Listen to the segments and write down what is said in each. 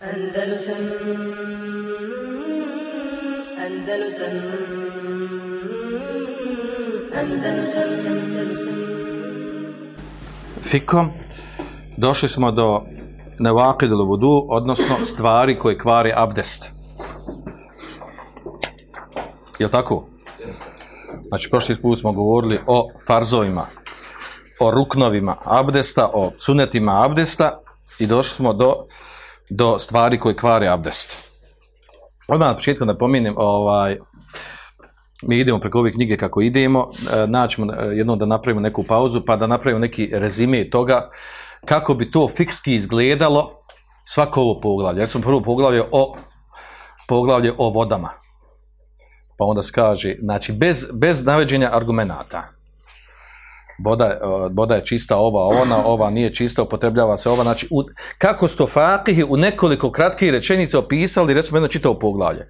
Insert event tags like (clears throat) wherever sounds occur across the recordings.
Andalusam Andalusam Andalusam Andalusam fikom, došli smo do nevakidul vudu, odnosno stvari koje kvari abdest. Jel tako? Znači, prošli put smo govorili o farzovima, o ruknovima abdesta, o sunetima abdesta i došli smo do, do stvari koje kvari abdest. Odmah na početku napominjem, ovaj, mi idemo preko ove knjige kako idemo, e, naćemo e, jednom da napravimo neku pauzu, pa da napravimo neki rezime toga kako bi to fikski izgledalo svako ovo poglavlje. Jer smo prvo poglavlje o poglavlje o vodama. Pa onda se kaže, znači bez, bez naveđenja argumenata. Voda, voda je čista ova, ona, ova nije čista, upotrebljava se ova. Znači, u, kako sto fakihi u nekoliko kratkih rečenica opisali, recimo jedno čitavo poglavlje.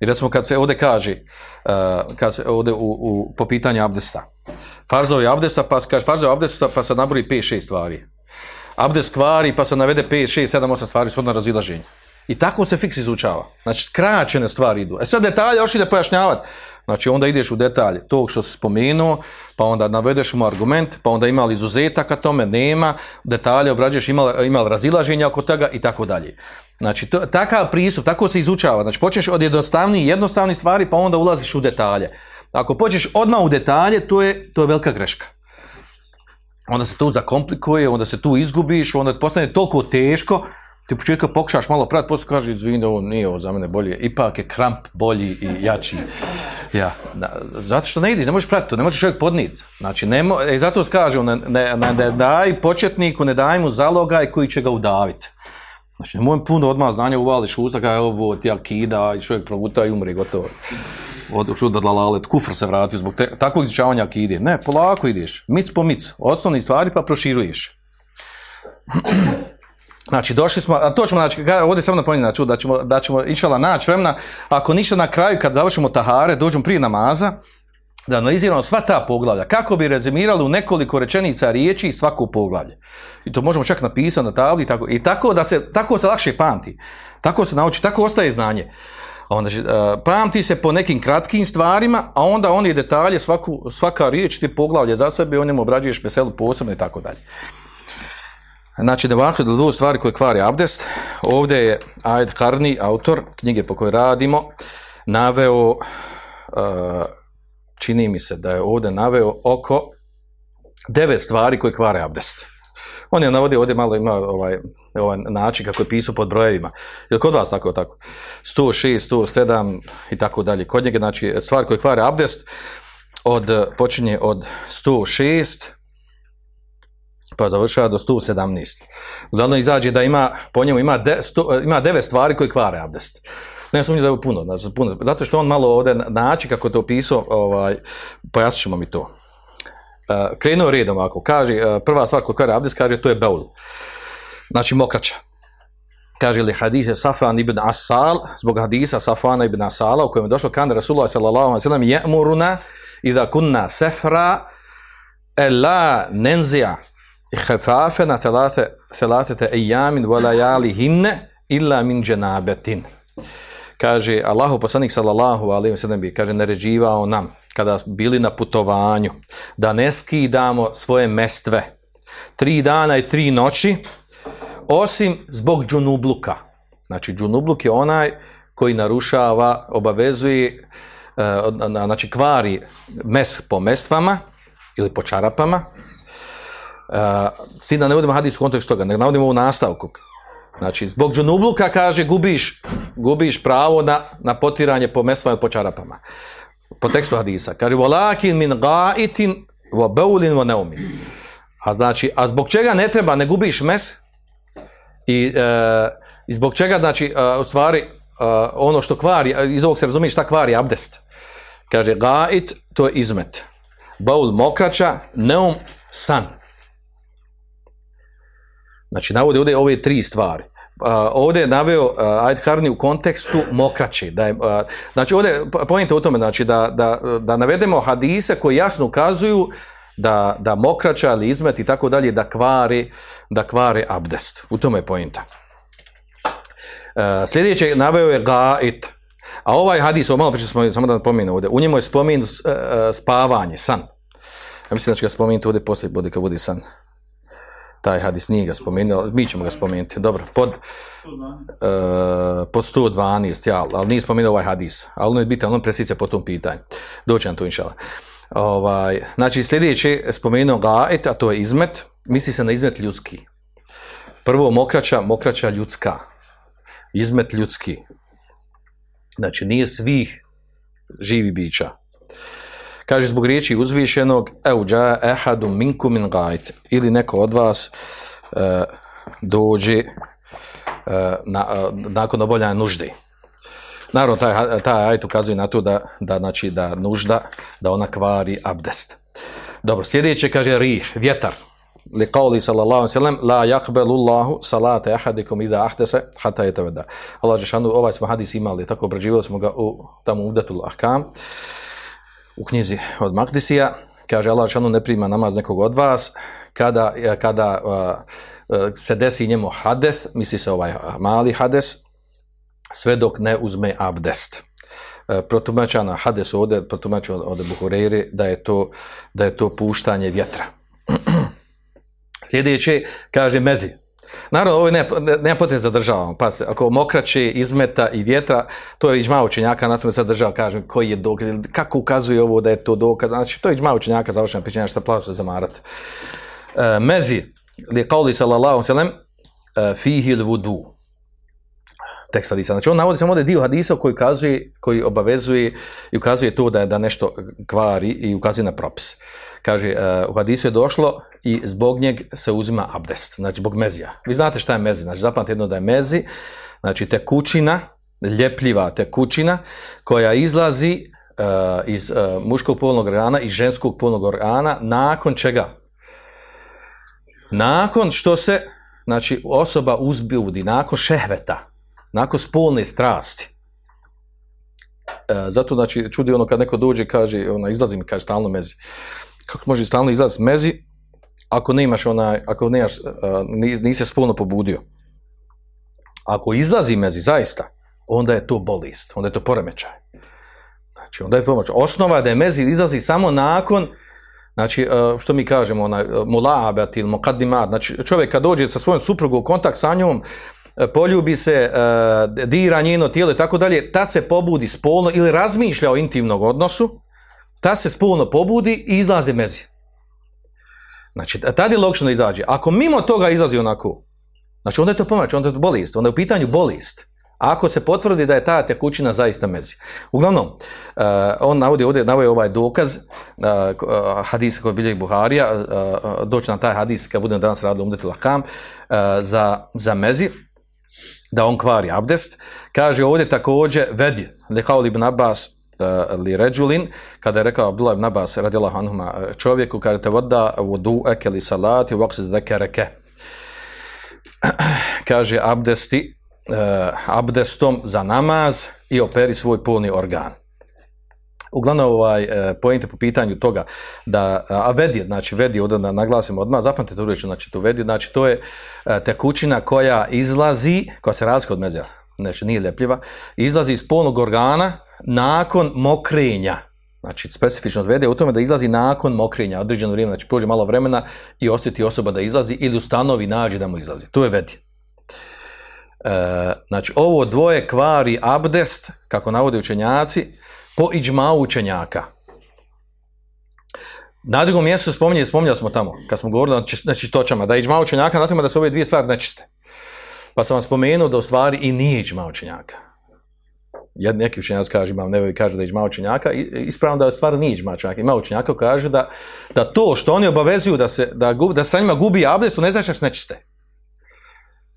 I recimo kad se ovdje kaže, uh, kad se ovdje u, u, po pitanju abdesta, farzovi abdesta, pa kaže farzovi abdesta, pa se nabroji 5-6 stvari. Abdest kvari, pa se navede 5, 6, 7, 8 stvari, shodno razilaženje. I tako se fiks izučava. Znači, skraćene stvari idu. E sad detalje još ide pojašnjavati. Znači, onda ideš u detalje tog što si spomenuo, pa onda navedeš mu argument, pa onda ima li izuzetaka tome, nema, detalje obrađuješ, ima, ima li razilaženja oko toga i tako dalje. Znači, to, takav pristup, tako se izučava. Znači, počneš od jednostavnijih, jednostavnih stvari, pa onda ulaziš u detalje. Ako počneš odmah u detalje, to je, to je velika greška onda se tu zakomplikuje, onda se tu izgubiš, onda postane toliko teško, ti u početku pokušaš malo prat, poslije kažeš, izvini, ovo nije ovo za mene bolje, ipak je kramp bolji i jači. Ja, zato što ne ideš, ne možeš pratiti to, ne možeš čovjek podnijeti. Znači, ne mo, e, zato kažu, ne, ne, ne, ne daj početniku, ne daj mu zalogaj koji će ga udaviti. Znači, nemoj puno odmah znanja uvališ usta, kaj ovo ti akida i čovjek proguta i umre, gotovo. Od čuda dalalet, kufr se vratio zbog te, takvog izučavanja akide. Ne, polako ideš, mic po mic, osnovni stvari pa proširuješ. Znači, došli smo, a to ćemo, znači, ovdje samo napominjem, znači, da ćemo, da ćemo inšala naći vremena, ako ništa na kraju, kad završimo tahare, dođemo prije namaza, da analiziramo sva ta poglavlja, kako bi rezimirali u nekoliko rečenica riječi svako poglavlje. I to možemo čak napisati na tabli i tako, i tako da se, tako se lakše pamti. Tako se nauči, tako ostaje znanje. A Onda, e, pamti se po nekim kratkim stvarima, a onda oni detalje, svaku, svaka riječ ti poglavlje za sebe, o obrađuješ meselu posebno i tako dalje. Znači, nevahid do stvari koje kvari abdest. Ovdje je Ajd Karni, autor knjige po kojoj radimo, naveo, uh, čini mi se da je ovdje naveo oko devet stvari koje kvare abdest. On je navodio ovdje malo ima ovaj, ovaj način kako je pisao pod brojevima. Jel kod vas tako tako? 106, 107 i tako dalje. Kod njega, znači, stvari koje kvare abdest od, počinje od 106 pa završava do 117. Uglavnom izađe da ima, po njemu ima, de, sto, ima devet stvari koje kvare abdest. Ne sumnjam da je puno, znači, puno, zato što on malo ovdje način kako je to opisao, ovaj, pojasnit ćemo mi to. Uh, krenuo redom ovako, kaže, uh, prva stvar koja kvare abdest, kaže, to je beul. Znači mokraća. Kaže li hadise Safan ibn Asal, zbog hadisa Safana ibn Asala, u kojem je došlo kan Rasulullah sallallahu alaihi sallam, je'muruna idha kunna sefra, ela nenzija ihfafena thalate, thalatete ejamin walajalihinne illa min dženabetin. Kaže, Allahu poslanik sallallahu alaihi wa sallam bi, kaže, naređivao nam, kada bili na putovanju, da ne skidamo svoje mestve tri dana i tri noći, osim zbog džunubluka. Znači, džunubluk je onaj koji narušava, obavezuje, e, na- znači kvari mes po mestvama ili po čarapama. Uh, da ne vodimo hadis u kontekstu toga, nego navodimo u nastavku. Znači, zbog džunubluka, kaže, gubiš, gubiš pravo na, na potiranje po mestvama i po čarapama. Po tekstu hadisa. Kaže, volakin min gaitin wa baulin wa neumin. A znači, a zbog čega ne treba, ne gubiš mes i, e, i zbog čega, znači, e, u stvari, e, ono što kvari, iz ovog se razumije šta kvari abdest. Kaže, gait, to je izmet. Baul mokraća, neum san. Znači, navode ovdje ove tri stvari. Uh, ovdje je naveo uh, Ajd Karni u kontekstu mokraće. Da je, uh, znači, ovdje pojente u tome, znači, da, da, da navedemo hadise koji jasno ukazuju da, da mokraća ili izmet i tako dalje, da kvari, da kvari abdest. U tome je pojenta. Sljedeće naveo je gait. A ovaj hadis, ovo malo prije smo, samo da napomenu ovdje, u njemu je spomenut e, spavanje, san. Ja mislim da će ga spomenuti ovdje poslije bude kad bude san. Taj hadis nije ga spomenuo, mi ćemo ga spomenuti. Dobro, pod, e, pod 112, ja, ali nije spomenuo ovaj hadis. Ali ono je bitan, on presice po tom pitanju. Doći nam tu inšala. Ovaj, znači sljedeće spomenuo gait, a to je izmet, misli se na izmet ljudski. Prvo mokraća, mokraća ljudska. Izmet ljudski. Znači nije svih živi bića. Kaže zbog riječi uzvišenog Euđa ehadu minku min gajt ili neko od vas e, dođe e, na, e, nakon obavljanja nužde. Naravno, taj, taj ajit ukazuje na to da, da, znači, da nužda, da ona kvari abdest. Dobro, sljedeće kaže rih, vjetar. Li qawli sallallahu alaihi sallam, la yakbelu Allahu salate ahadikum ida ahdese, hata je teveda. Allah Žešanu, ovaj smo hadis imali, tako obrađivali smo ga u tamo udatul ahkam, u knjizi od Makdisija. Kaže, Allah Žešanu ne prima namaz nekog od vas, kada, kada uh, uh, se desi njemu hadeth, misli se ovaj mali hades, sve dok ne uzme abdest. E, protumačana hades ovdje, protumačana od Buhureyri, da je to, da je to puštanje vjetra. (clears throat) Sljedeće, kaže mezi. Naravno, ovo ne, ne, nema potrebe zadržavamo. Pa, ako mokraće, izmeta i vjetra, to je iđma učenjaka, na tome zadržava, kažem, koji je dokaz, kako ukazuje ovo da je to dokaz. Znači, to je iđma učenjaka, završena pićenja, šta plaću se zamarati. E, mezi, li qavli sallallahu sallam, e, fihi vudu tekst hadisa. Znači on navodi samo ovdje dio hadisa koji ukazuje, koji obavezuje i ukazuje to da da nešto kvari i ukazuje na propis. Kaže, uh, u hadisu je došlo i zbog njeg se uzima abdest, znači zbog mezija. Vi znate šta je mezi, znači zapamte jedno da je mezi, znači tekućina, ljepljiva tekućina koja izlazi uh, iz uh, muškog polnog organa i ženskog polnog organa nakon čega? Nakon što se znači osoba uzbudi, nakon šehveta, nakon spolne strasti. E, zato, znači, čudi ono kad neko dođe, kaže, ona, izlazi mi, kaže, stalno mezi. Kako može stalno izlaziti mezi, ako ne imaš onaj, ako ne imaš, uh, nisi se spolno pobudio. Ako izlazi mezi, zaista, onda je to bolest, onda je to poremećaj. Znači, onda je pomoć. Osnova da je mezi izlazi samo nakon, znači, uh, što mi kažemo, onaj, mulabat ili mokadimat, znači, čovjek kad dođe sa svojom suprugom u kontakt sa njom, poljubi se, dira njeno tijelo i tako dalje, tad se pobudi spolno ili razmišlja o intimnom odnosu, tad se spolno pobudi i izlaze mezi. Znači, tad je da izađe. Ako mimo toga izlazi onako, znači onda je to pomoć, onda je to bolest, onda je u pitanju bolest. Ako se potvrdi da je ta tekućina zaista mezi. Uglavnom, uh, on navodi ovdje, navodi ovaj dokaz uh, hadisa koji bilje Buharija, uh, doći na taj hadis kad budemo danas radili umdeti lahkam, uh, za, za mezi, da on kvari abdest. Kaže ovdje također vedi, lekao ibn Abbas li ređulin, kada je rekao Abdullah ibn Abbas radijallahu anhuma čovjeku, kada te voda vodu ekeli salati u vakse zekereke. (clears throat) Kaže abdesti, uh, abdestom za namaz i operi svoj polni organ. Uglavnom, ovaj, pojente po pitanju toga da, a vedi, znači vedi, ovdje da naglasimo odmah, zapamtite tu reći, znači to vedi, znači to je tekućina koja izlazi, koja se razlika od mezija, znači nije ljepljiva, izlazi iz polnog organa nakon mokrenja. Znači, specifično vede u tome da izlazi nakon mokrenja, određeno vrijeme, znači prođe malo vremena i osjeti osoba da izlazi ili ustanovi nađe da mu izlazi. To je vedi. E, znači, ovo dvoje kvari abdest, kako navode učenjaci, po iđmau učenjaka. Na drugom mjestu spominje, spominjali smo tamo, kad smo govorili o nečistoćama, da je iđmau učenjaka na tome da su ove dvije stvari nečiste. Pa sam vam spomenuo da u stvari i nije iđmau učenjaka. Jed, neki učenjaci kaže, imam nevoji kaže da je iđmau učenjaka, ispravno da u stvari nije iđmau učenjaka. Ima učenjaka kaže da, da to što oni obavezuju da se, da, da sa njima gubi abdest, ne znači da su nečiste.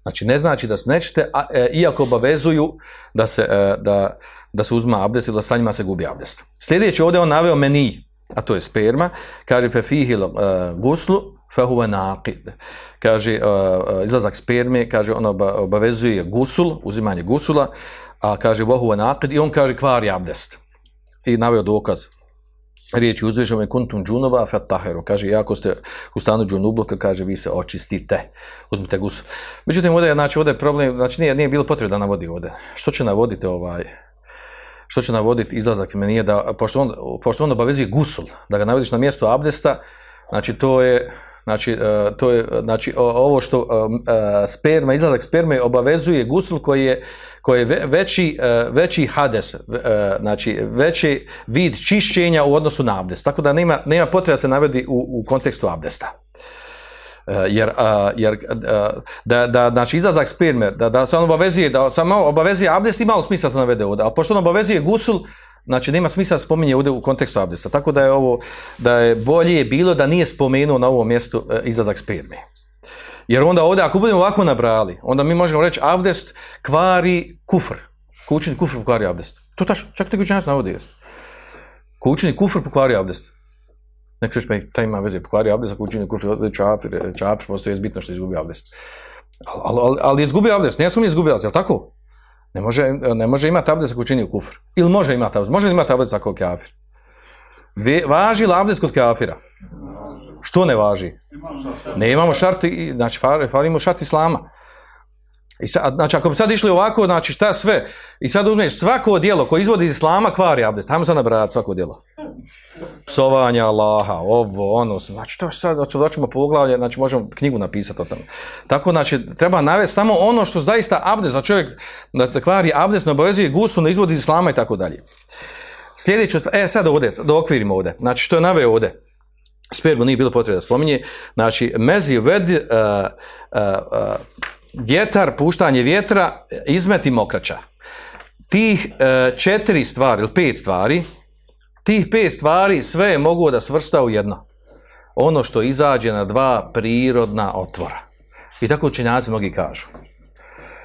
Znači, ne znači da su nečiste, a, e, iako obavezuju da se, e, da, da se uzma abdest ili da sa njima se gubi abdest. Sljedeći ovdje on naveo meni, a to je sperma, kaže fe fihil uh, guslu, fe huve naqid. Kaže, uh, izlazak sperme, kaže, on obavezuje gusul, uzimanje gusula, a kaže, vohuve naqid, i on kaže, kvari abdest. I naveo dokaz uzvežemo je kuntum džunova fataheru. Kaže, jako ste u stanu džunubluka, kaže, vi se očistite. Uzmite gusu. Međutim, ovdje je, znači, ovdje je problem, znači nije, nije bilo potrebe da navodi ovdje. Što će navoditi ovaj, što će navoditi izlazak imenije, da, pošto on, pošto on obavezuje gusul, da ga navodiš na mjesto abdesta, znači to je, Znači, e, to je, znači ovo što e, e, sperma, izlazak sperme obavezuje gusul koji je, koji je ve- veći, veći hades, znači veći vid čišćenja u odnosu na abdest. Tako da nema, nema potrebe da se navodi u, u kontekstu abdesta. Jer, jer da, da, znači izlazak sperme, da, da se on obavezuje, da samo obavezuje abdest, ima malo smisla se navede ovdje, a pošto on obavezuje gusul, znači nema smisla spominje ovdje u kontekstu abdesta, tako da je ovo, da je bolje bilo da nije spomenuo na ovom mjestu e, izlazak sperme. Jer onda ovdje, ako budemo ovako nabrali, onda mi možemo reći abdest kvari kufr. Kućni kufr pokvari abdest. To tačno, čak neki učenjaci navodi jest. Kućni kufr pokvari abdest. Neko reći, pa i taj ima veze, pokvari abdest, ako učini kufr, čafir, čafir, postoji je bitno što je izgubio abdest. Ali, ali, ali je izgubio abdest, nije sam je izgubio abdest, jel tako? Ne može, ne može imati abdest ako učinio kufr. Ili može imati abdest, može imati abdest ako kafir? Važi li abdest kod kafira? Što ne važi? Ne imamo šarti, znači far- falimo šart islama. I sad, znači, ako bi sad išli ovako, znači šta sve, i sad uzmeš svako djelo koje izvodi iz islama, kvari abdest. Hajmo sad nabrati svako djelo. Psovanja Allaha, ovo, ono, znači to sad, znači, doćemo poglavlje, znači možemo knjigu napisati o tome. Tako, znači, treba navesti samo ono što zaista abdest, da čovjek da, kvari abdest, ne obavezuje gusu, ne izvodi iz islama i tako dalje. Sljedeće, e, sad ovdje, da okvirimo ovdje, znači što je naveo ovdje, spermu nije bilo potrebe da spominje, znači mezi ved, uh, uh, uh, vjetar, puštanje vjetra, izmet i mokraća. Tih uh, četiri stvari ili pet stvari, tih pet stvari sve je mogu da svrsta u jedno. Ono što izađe na dva prirodna otvora. I tako učenjaci mnogi kažu.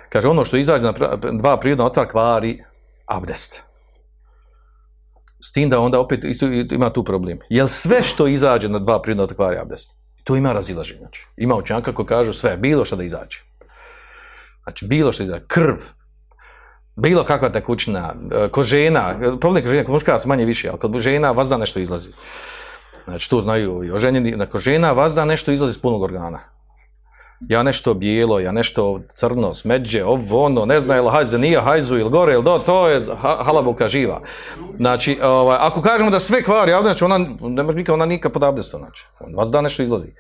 Kaže, ono što izađe na dva prirodna otvora kvari abdest. S tim da onda opet ima tu problem. Jel sve što izađe na dva prirodna otvora kvari abdest? To ima razilaženje. Znači. Ima učenjaka koji kažu sve, bilo što da izađe. Znači, bilo što izađe, krv, bilo kakva tekućina, e, kod žena, problem je kod žena, kod muškaraca manje više, ali kod žena vazda nešto izlazi. Znači, to znaju i oženjeni, kod žena vazda nešto izlazi iz punog organa. Ja nešto bijelo, ja nešto crno, smeđe, ovo, ono, ne zna ili hajzu, nije hajzu ili gore ili do, to je ha- halabuka živa. Znači, ovaj, ako kažemo da sve kvari, znači ona, ne može nikad, ona nikad pod abdestom, znači, on vas da nešto izlazi.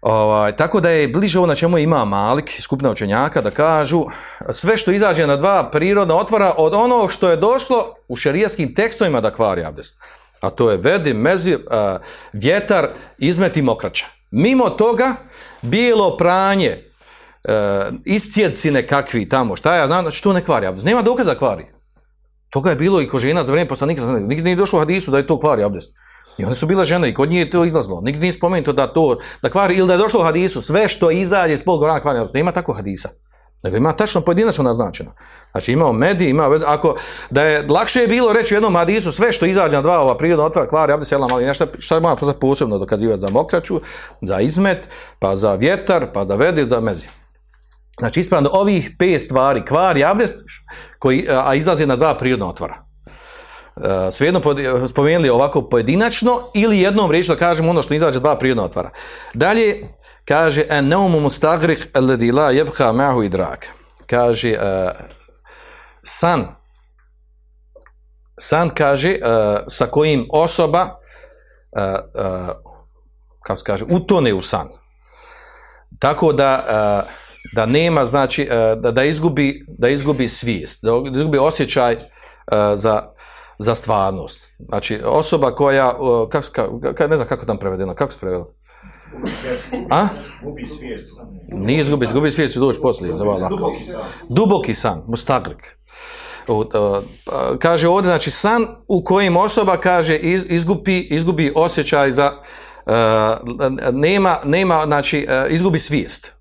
Ovaj, tako da je bliže ovo na čemu ima Malik, skupina učenjaka, da kažu sve što izađe na dva prirodna otvora od onog što je došlo u šerijskim tekstovima da kvari abdest. A to je vedi, mezi, a, vjetar, izmet i mokraća. Mimo toga, bijelo pranje, e, iscijedci nekakvi tamo, šta ja znam, znači to ne kvari abdest. Nema dokaza da kvari. Toga je bilo i kod žena za vrijeme poslanika, nikad nije došlo u hadisu da je to kvari abdest. I one su bile žene i kod njih je to izlazilo. Nikad nije spomenuto da to, da kvari, ili da je došlo u hadisu, sve što izađe iz polog orana kvari. Nema takvog hadisa. Nego ima tačno pojedinačno naznačeno. Znači imao medij, ima vez, ako da je lakše bilo reći u jednom hadisu sve što izađe na dva ova prirodna otvara kvari abdest, selam, ali nešto šta mora posebno dokazivati za mokraću, za izmet, pa za vjetar, pa da vedi za mezi. Znači ispravno ovih pet stvari kvari abdest koji a izlazi na dva prirodna otvora. E, svejedno spomenuli ovako pojedinačno ili jednom riječju da kažemo ono što izađe dva prirodna otvara. Dalje kaže en neumu mustagrih alladhi la yabqa ma'hu idrak. Kaže e, san san kaže e, sa kojim osoba e, kako se kaže utone u san. Tako da da nema znači da, da izgubi da izgubi svijest, da izgubi osjećaj za za stvarnost. Znači, osoba koja, uh, kako, kako, ne znam kako tam prevedeno, kako se prevedeno? A? Gubi svijest. Nije izgubi, izgubi svijest će doći poslije. Duboki san. Duboki san, uh, uh, kaže ovdje, znači, san u kojem osoba, kaže, iz, izgubi, izgubi osjećaj za, uh, nema, nema, znači, izgubi svijest.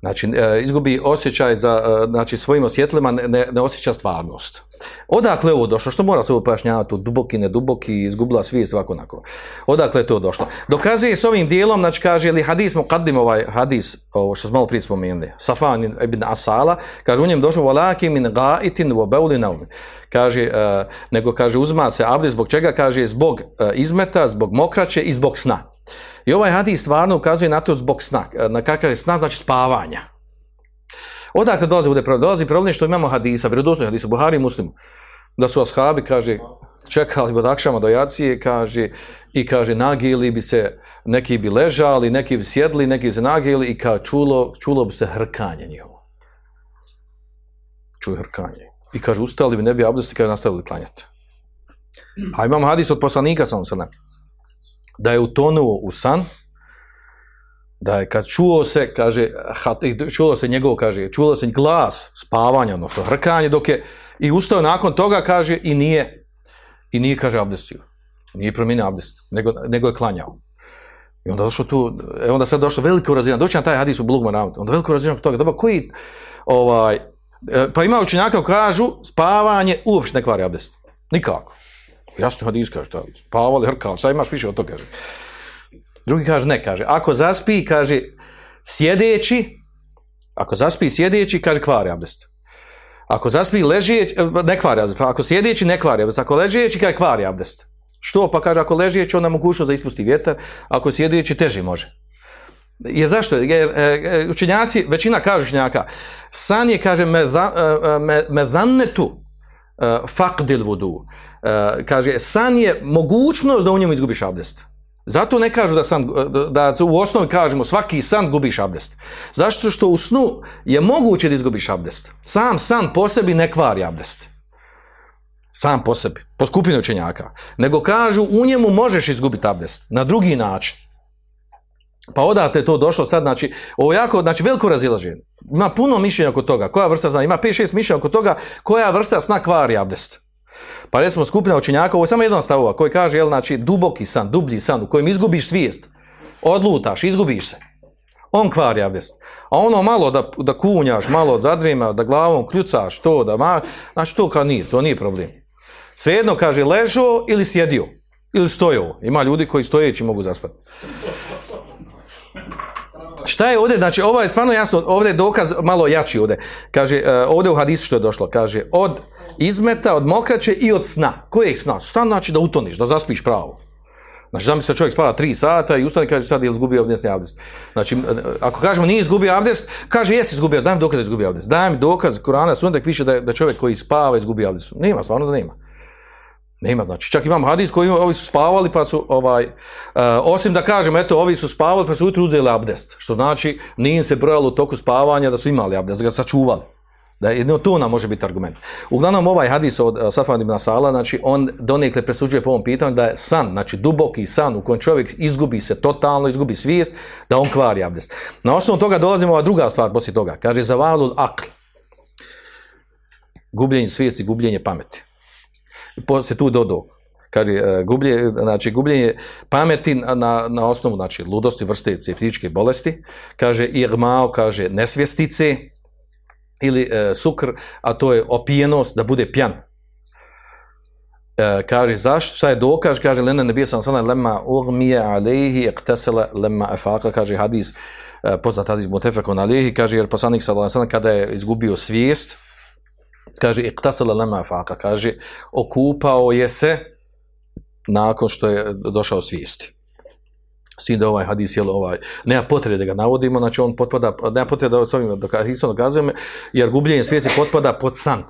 Znači, uh, izgubi osjećaj za, uh, znači, svojim osjetlima ne, ne, osjeća stvarnost. Odakle je ovo došlo? Što mora se ovo pojašnjavati? Duboki, ne duboki, izgubila svijest, ovako onako. Odakle je to došlo? Dokazuje s ovim dijelom, znači kaže, ili hadis mu ovaj hadis, ovo što smo malo prije spomenuli, Safan ibn Asala, kaže, u njem došlo, volaki min gaitin vo beuli. Kaže, e, nego kaže, uzma se abdest, zbog čega? Kaže, zbog e, izmeta, zbog mokraće i zbog sna. I ovaj hadis stvarno ukazuje na to zbog sna. Na kakav je sna, znači spavanja. Odakle dolazi problem? Dolazi problem što imamo hadisa, vjerodostojni hadisa, Buhari i Muslimu, da su ashabi, kaže, čekali od akšama do jacije, kaže, i kaže, nagili bi se, neki bi ležali, neki bi sjedli, neki se nagili i kaže, čulo, čulo bi se hrkanje njihovo. Čuje hrkanje. I kaže, ustali bi, ne bi abdesti, kaže, nastavili klanjati. A imamo hadis od poslanika, sam se da je utonuo u san, da je kad čuo se, kaže, čulo se njegov, kaže, čulo se glas spavanja, odnosno hrkanje, dok je i ustao nakon toga, kaže, i nije, i nije, kaže, abdestio. Nije promijenio abdest, nego, nego je klanjao. I onda došlo tu, e onda sad došlo veliko razina, doći na taj hadis u Blugman onda veliko razina toga, dobro, koji, ovaj, e, pa ima učenjaka kažu, spavanje uopšte ne kvari abdest. Nikako. Jasno hadis kaže, šta, spavali, hrkali, šta imaš više od toga, kaže. Drugi kaže, ne, kaže, ako zaspi, kaže, sjedeći, ako zaspi sjedeći, kaže, kvari abdest. Ako zaspi ležeći, ne kvari abdest, ako sjedeći, ne kvari abdest, ako ležeći, kaže, kvari abdest. Što? Pa kaže, ako ležeći, onda mogućnost da ispusti vjetar, ako sjedeći, teže može. Je zašto? Jer e, e, učenjaci, većina kaže učenjaka, san je, kaže, me, za, e, me, me faqdil vudu. E, kaže, san je mogućnost da u njemu izgubiš abdest. Zato ne kažu da san, da u osnovi kažemo svaki san gubiš abdest. Zašto što u snu je moguće da izgubiš abdest. Sam san po sebi ne kvari abdest. Sam po sebi, po skupini učenjaka. Nego kažu u njemu možeš izgubiti abdest na drugi način. Pa odate to došlo sad, znači, ovo jako, znači, veliko razilaženje. Ima puno mišljenja oko toga. Koja vrsta zna? Ima 5-6 mišljenja oko toga koja vrsta sna kvari abdest. Pa recimo skupina učenjaka, ovo je samo jedan stavova koji kaže, jel, znači, duboki san, dublji san u kojem izgubiš svijest, odlutaš, izgubiš se. On kvari abdest. A ono malo da, da kunjaš, malo zadrima, da glavom kljucaš, to da ma, znači to kao nije, to nije problem. Svejedno kaže ležo ili sjedio, ili stojao. Ima ljudi koji stojeći mogu zaspati. Šta je ovdje, znači ovo je stvarno jasno, ovdje je dokaz malo jači ovdje. Kaže, uh, ovdje u hadisu što je došlo, kaže, od izmeta, od mokraće i od sna. Kojeg sna? Sna znači da utoniš, da zaspiš pravo. Znači, da mi se čovjek spava tri sata i ustane kaže sad je izgubio abdest, ne abdest. Znači, ako kažemo nije izgubio abdest, kaže jesi izgubio, daj mi dokaz da je izgubio abdest. Daj mi dokaz Kurana, sunnet piše da, da čovjek koji spava izgubio abdest. Nema, stvarno da nema. Nema, znači, čak imam hadis koji ovi su spavali pa su, ovaj, uh, osim da kažem, eto, ovi su spavali pa su ujutro uzeli abdest, što znači nije se brojalo u toku spavanja da su imali abdest, da ga sačuvali. Da jedno to nam može biti argument. Uglavnom ovaj hadis od uh, Safan ibn Sala, znači on donekle presuđuje po ovom pitanju da je san, znači duboki san u kojem čovjek izgubi se totalno, izgubi svijest, da on kvari abdest. Na osnovu toga dolazimo ova druga stvar poslije toga. Kaže zavalul akl. Gubljenje svijesti, gubljenje pameti se tu dodao. Kaže, uh, gublje, znači, gubljenje pameti na, na osnovu znači, ludosti, vrste psihičke bolesti. Kaže, irmao, kaže, nesvjestice ili uh, sukr, a to je opijenost, da bude pjan. Uh, kaže, zašto? Šta je dokaz? Kaže, lena ne sam sada lema urmije alehi ektesela lema efaka, kaže hadis, uh, poznat hadis mutefekon alehi, kaže, jer poslanik sada kada je izgubio svijest, kaže iktasala lama faka, kaže okupao je se nakon što je došao svijesti. S da ovaj hadis je ovaj, nema potrebe da ga navodimo, znači on potpada, nema potrebe da s ovim hadisom dokazujemo, jer gubljenje svijesti potpada pod san.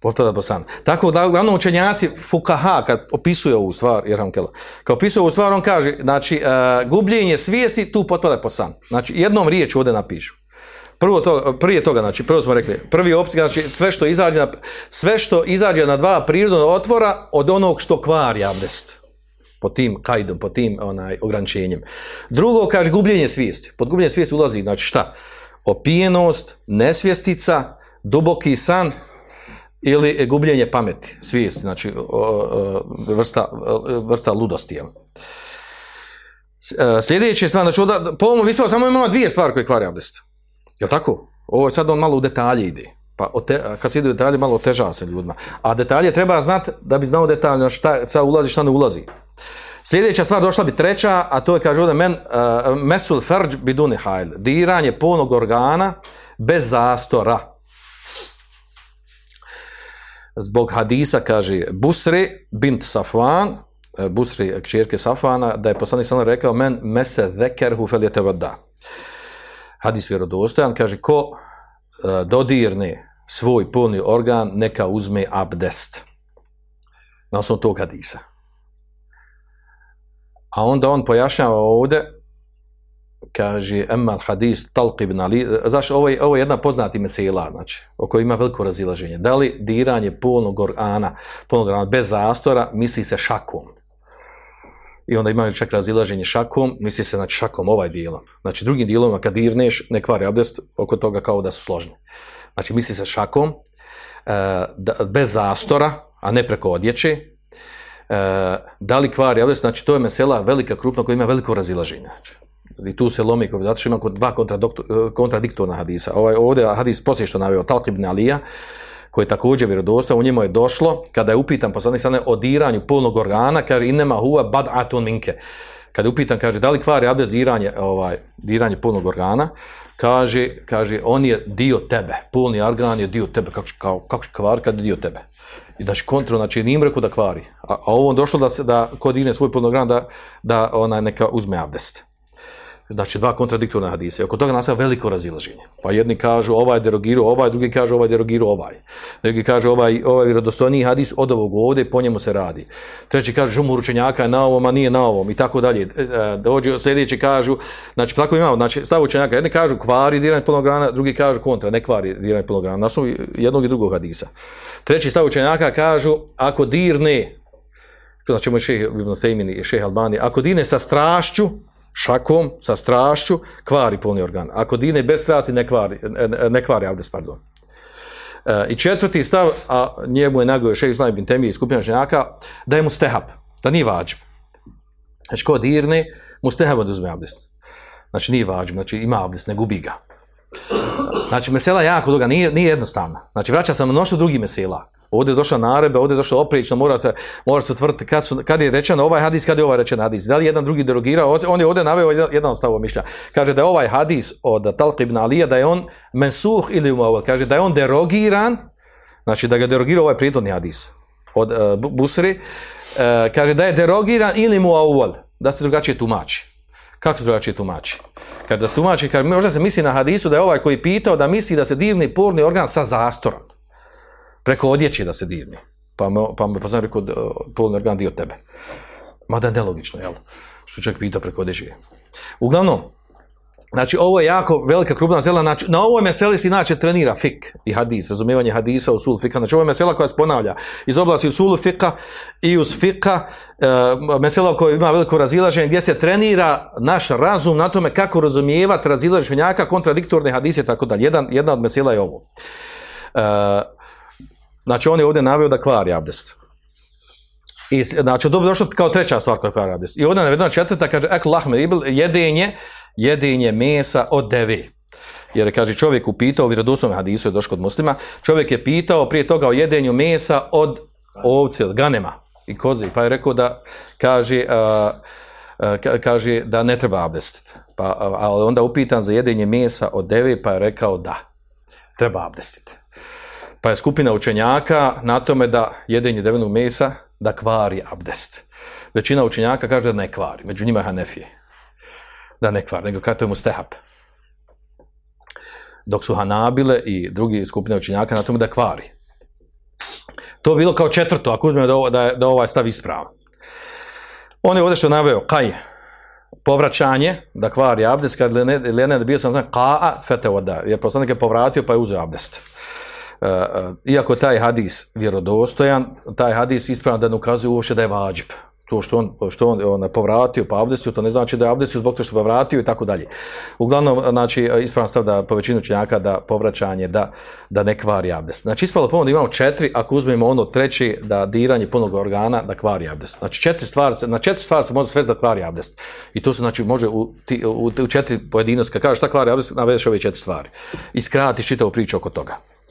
Potpada pod san. Tako da, glavno učenjaci Fukaha, kad opisuje ovu stvar, jer kad opisuje ovu stvar, on kaže, znači, uh, gubljenje svijesti tu potpada pod san. Znači, jednom riječu ovdje napišu. Prvo to, prije toga, znači, prvo smo rekli, prvi opcija, znači, sve što izađe na, sve što izađe na dva prirodna otvora od onog što kvari abdest. Po tim kajdom, po tim onaj, ograničenjem. Drugo, kaže, gubljenje svijesti. Pod gubljenje svijesti ulazi, znači, šta? Opijenost, nesvjestica, duboki san ili gubljenje pameti, svijesti, znači, vrsta, vrsta ludosti, jel? Sljedeće stvar, znači, po ovom ispravu samo imamo dvije stvari koje kvari abdest. Jel tako? Ovo je sad on malo u detalje ide. Pa ote, kad se ide u detalje, malo otežava se ljudima. A detalje treba znati da bi znao detaljno šta, šta ulazi, šta ne ulazi. Sljedeća stvar došla bi treća, a to je, kaže ovdje, men, uh, mesul farđ biduni hajl. Diranje polnog organa bez zastora. Zbog hadisa, kaže, Busri bint Safvan, e, Busri, kćerke Safvana, da je poslanik sam rekao, men mese zekerhu feljete voda. Hadis vjerodostojan, kaže, ko e, dodirne svoj polni organ, neka uzme abdest. Na osnovu tog hadisa. A onda on pojašnjava ovdje, kaže Emmal Hadis Talq ibn Ali, zašto ovo je, ovo je jedna poznati mesela, znači, o kojoj ima veliko razilaženje. Da li diranje polnog organa, polnog organa bez zastora, misli se šakom. I onda imaju čak razilaženje šakom, misli se znači šakom ovaj dijelom. Znači drugim dijelovima kad dirneš, ne kvari abdest, oko toga kao da su složni. Znači misli se šakom, e, da, bez zastora, a ne preko odjeće, e, da li kvari abdest, znači to je mesela velika, krupna, koja ima veliko razilaženje. Znači, i tu se lomi, zato što ima dva kontradiktorna hadisa. Ovaj, ovdje hadis poslije što naveo Talq ibn Alija, koji je također vjerodostan, u njemu je došlo, kada je upitan poslanik strane o diranju polnog organa, kaže inema huwa bad'atun minke. Kada je upitan, kaže, da li kvari abdest diranje, ovaj, diranje polnog organa, kaže, kaže, on je dio tebe, polni organ je dio tebe, kako, kao, kako kvar kad je dio tebe. I znači kontrol, znači nije rekao da kvari. A, a ovo došlo da se da ko dirne svoj polni organ da, da ona neka uzme abdest znači dva kontradiktorna hadisa. I oko toga nastaje veliko razilaženje. Pa jedni kažu ovaj derogirao ovaj, drugi kažu ovaj derogirao ovaj. Drugi kažu ovaj, ovaj vjerodostojniji hadis od ovog ovdje, po njemu se radi. Treći kaže žumu učenjaka je na ovom, a nije na ovom i tako dalje. E, e, dođe, sljedeći kažu, znači tako imamo, znači stav učenjaka, jedni kažu kvari diranje polnograna, drugi kažu kontra, ne kvari diranje polnograna. Na osnovu jednog i drugog hadisa. Treći stav učenjaka kažu, ako dirne, znači moj šeh Ibn Taymin i šeh Albani, ako dirne sa strašću, šakom, sa strašću, kvari polni organ. Ako dine bez strasti, ne kvari, ne kvari abdest, pardon. E, I četvrti stav, a njemu je nagoje šeji Islam ibn Temije skupina ženjaka, da je mu stehab, da nije vađb. Znači, ko dirne, mu stehab da uzme abdest. Znači, nije vađb, znači ima abdest, ne gubi ga. Znači, mesela jako duga, nije, nije jednostavna. Znači, vraća se mnoštvo drugih mesela. Ovdje je došla narebe, ovdje je došlo oprično, mora se, mora se utvrditi kad, su, kad je rečeno ovaj hadis, kad je ovaj rečen hadis. Da li jedan drugi derogirao? On je ovdje naveo jedan stav mišlja. Kaže da je ovaj hadis od Talq ibn Alija, da je on mensuh ili umavol. Kaže da je on derogiran, znači da ga derogirao ovaj prijetodni hadis od uh, Busri. Uh, kaže da je derogiran ili mu da se drugačije tumači. Kako se drugačije tumači? Kada se tumači, kaže, možda se misli na hadisu da je ovaj koji pitao da misli da se dirni porni organ sa zastorom preko odjeće da se dirne. Pa me, pa me poznam rekao, polni organ dio tebe. Mada je nelogično, jel? Što čovjek pita preko odjeće. Uglavnom, znači ovo je jako velika krupna mesela, znači na ovoj meseli se inače trenira fik i hadis, razumijevanje hadisa, usul fika, znači ovo je mesela koja se ponavlja iz oblasti usulu fika i uz fika, e, mesela koja ima veliko razilaženje, gdje se trenira naš razum na tome kako razumijevati razilaženja kontradiktorne hadise tako dalje. Jedan, jedna od mesela je ovo. E, Znači on je ovdje naveo da kvari abdest. I, znači dobro došlo kao treća stvar koja kvari abdest. I ovdje je navedeno četvrta, kaže ek lahme ibl, jedenje, jedenje mesa od deve. Jer kaže čovjek upitao, vjerodostojnom hadisu je došlo kod muslima, čovjek je pitao prije toga o jedenju mesa od ovce, od ganema i koze. Pa je rekao da, kaže, a, a, kaže da ne treba abdestiti. Pa, ali onda upitan za jedenje mesa od deve, pa je rekao da, treba abdestiti. Pa je skupina učenjaka na tome da jedenje devenog mesa da kvari abdest. Većina učenjaka kaže da ne kvari, među njima je Hanefije. Da ne kvari, nego kada to je mu stehab. Dok su Hanabile i drugi skupine učenjaka na tome da kvari. To je bilo kao četvrto, ako uzmemo da, da, da ovaj stav ispravan. On je ovdje što naveo, kaj, povraćanje, da kvari abdest, kad Lene bio sam znam, ka'a fete voda, jer poslanik je povratio pa je uzeo abdest. Iako taj hadis vjerodostojan, taj hadis ispravno da ne ukazuje uopšte da je vađib. To što on, što on, on povratio pa abdestio, to ne znači da je abdestio zbog toga što je povratio i tako dalje. Uglavnom, znači, ispravno stav da po većinu činjaka da povraćanje, da, da ne kvari abdest. Znači, ispalo ponovno imamo četiri, ako uzmemo ono treći, da diranje punog organa, da kvari abdest. Znači, četiri stvari, na četiri stvari se može sve da kvari abdest. I to se, znači, može u, u, u četiri pojedinosti, kad kažeš šta kvari abdest, navedeš ove četiri stvari. I skratiš čitavu priču oko toga.